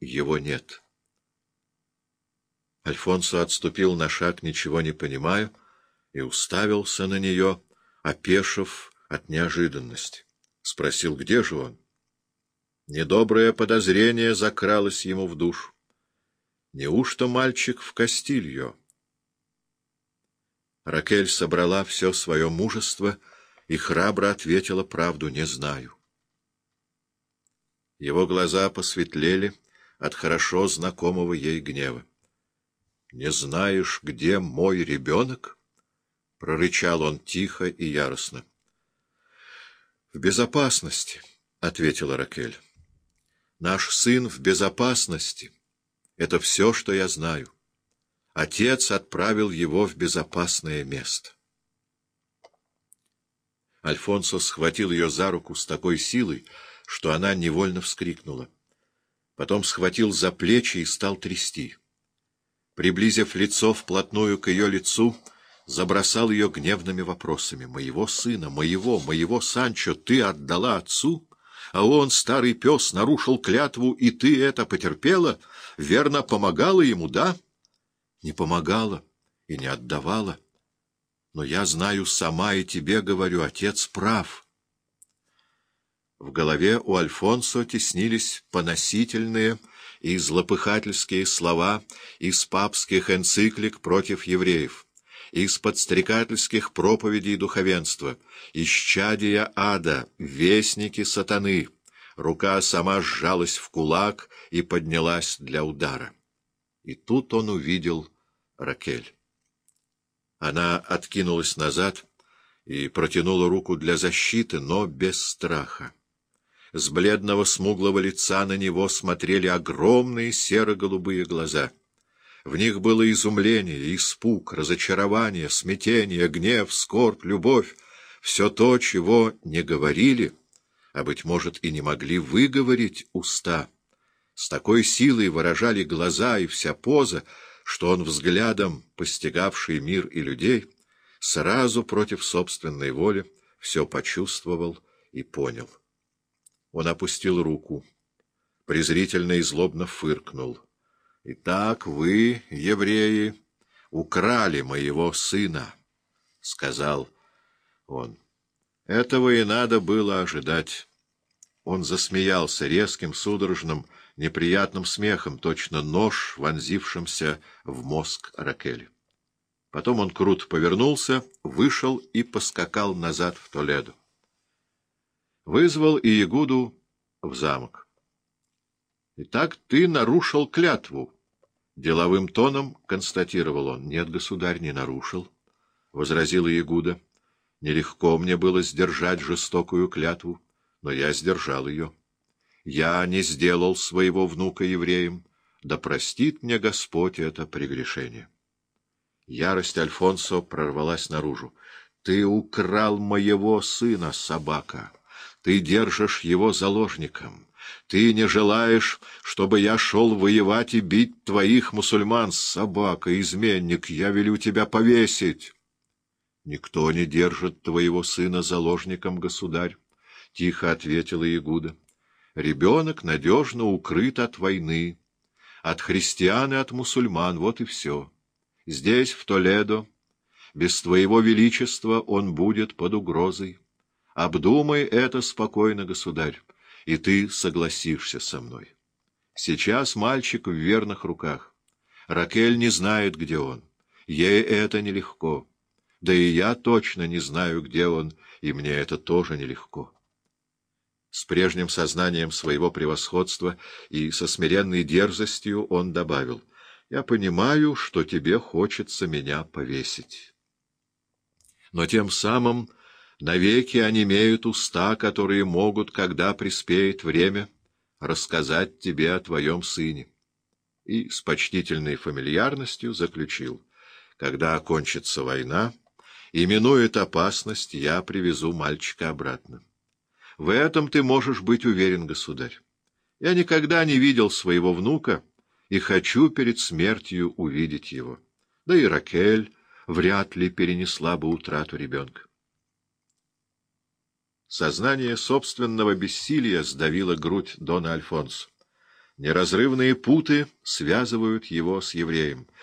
его нет. Альфонсо отступил на шаг, ничего не понимая, и уставился на нее, опешив от неожиданности. Спросил, где же он? Недоброе подозрение закралось ему в душу. Неужто мальчик в Кастильо? Ракель собрала все свое мужество и храбро ответила правду «не знаю». Его глаза посветлели от хорошо знакомого ей гнева. — Не знаешь, где мой ребенок? — прорычал он тихо и яростно. — В безопасности, — ответила Ракель. — Наш сын в безопасности. Это все, что я знаю. Отец отправил его в безопасное место. Альфонсо схватил ее за руку с такой силой, что она невольно вскрикнула. Потом схватил за плечи и стал трясти. Приблизив лицо вплотную к ее лицу, забросал ее гневными вопросами. «Моего сына, моего, моего Санчо ты отдала отцу? А он, старый пес, нарушил клятву, и ты это потерпела? Верно, помогала ему, да?» не помогала и не отдавала. Но я знаю сама и тебе говорю, отец прав. В голове у Альфонсо теснились поносительные и злопыхательские слова из папских энциклик против евреев, из подстрекательских проповедей духовенства, из чадия ада, вестники сатаны. Рука сама сжалась в кулак и поднялась для удара. И тут он увидел Ракель. Она откинулась назад и протянула руку для защиты, но без страха. С бледного смуглого лица на него смотрели огромные серо-голубые глаза. В них было изумление, испуг, разочарование, смятение, гнев, скорбь, любовь — все то, чего не говорили, а, быть может, и не могли выговорить уста — с такой силой выражали глаза и вся поза, что он взглядом, постигавший мир и людей, сразу против собственной воли все почувствовал и понял. Он опустил руку, презрительно и злобно фыркнул. — Итак, вы, евреи, украли моего сына, — сказал он. Этого и надо было ожидать. Он засмеялся резким, судорожным, неприятным смехом, точно нож, вонзившимся в мозг Ракели. Потом он круто повернулся, вышел и поскакал назад в Толедо. Вызвал Иегуду в замок. — Итак, ты нарушил клятву. Деловым тоном констатировал он. — Нет, государь, не нарушил, — возразил Иегуда. — Нелегко мне было сдержать жестокую клятву но я сдержал ее. Я не сделал своего внука евреем, да простит мне Господь это прегрешение. Ярость Альфонсо прорвалась наружу. Ты украл моего сына, собака. Ты держишь его заложником. Ты не желаешь, чтобы я шел воевать и бить твоих мусульман, собака, изменник. Я велю тебя повесить. Никто не держит твоего сына заложником, государь. — тихо ответила Ягуда. — Ребенок надежно укрыт от войны, от христиан и от мусульман, вот и все. Здесь, в Толедо, без твоего величества он будет под угрозой. Обдумай это спокойно, государь, и ты согласишься со мной. Сейчас мальчик в верных руках. Ракель не знает, где он. Ей это нелегко. Да и я точно не знаю, где он, и мне это тоже нелегко. С прежним сознанием своего превосходства и со смиренной дерзостью он добавил, «Я понимаю, что тебе хочется меня повесить. Но тем самым навеки онемеют уста, которые могут, когда приспеет время, рассказать тебе о твоем сыне». И с почтительной фамильярностью заключил, «Когда окончится война, и минует опасность, я привезу мальчика обратно». В этом ты можешь быть уверен, государь. Я никогда не видел своего внука и хочу перед смертью увидеть его. Да и Ракель вряд ли перенесла бы утрату ребенка. Сознание собственного бессилия сдавило грудь Дона Альфонсо. Неразрывные путы связывают его с евреем.